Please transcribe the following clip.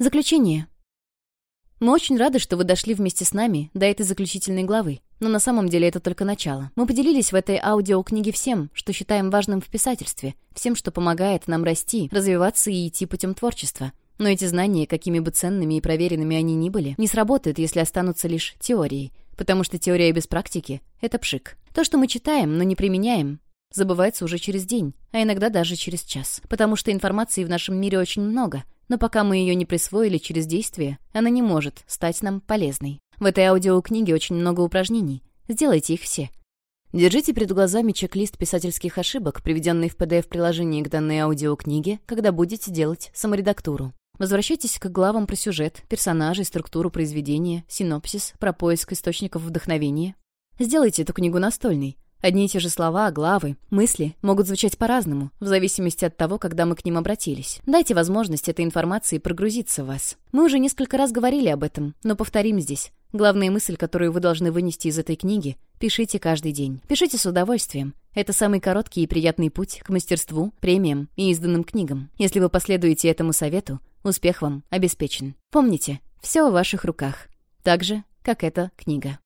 Заключение. Мы очень рады, что вы дошли вместе с нами до этой заключительной главы. Но на самом деле это только начало. Мы поделились в этой аудиокниге всем, что считаем важным в писательстве, всем, что помогает нам расти, развиваться и идти путем творчества. Но эти знания, какими бы ценными и проверенными они ни были, не сработают, если останутся лишь теорией. Потому что теория без практики — это пшик. То, что мы читаем, но не применяем, забывается уже через день, а иногда даже через час. Потому что информации в нашем мире очень много — но пока мы ее не присвоили через действие, она не может стать нам полезной. В этой аудиокниге очень много упражнений. Сделайте их все. Держите перед глазами чек-лист писательских ошибок, приведенный в PDF-приложении к данной аудиокниге, когда будете делать саморедактуру. Возвращайтесь к главам про сюжет, персонажей, структуру произведения, синопсис, про поиск источников вдохновения. Сделайте эту книгу настольной. Одни и те же слова, главы, мысли могут звучать по-разному, в зависимости от того, когда мы к ним обратились. Дайте возможность этой информации прогрузиться в вас. Мы уже несколько раз говорили об этом, но повторим здесь. Главная мысль, которую вы должны вынести из этой книги — пишите каждый день. Пишите с удовольствием. Это самый короткий и приятный путь к мастерству, премиям и изданным книгам. Если вы последуете этому совету, успех вам обеспечен. Помните, все в ваших руках. Так же, как эта книга.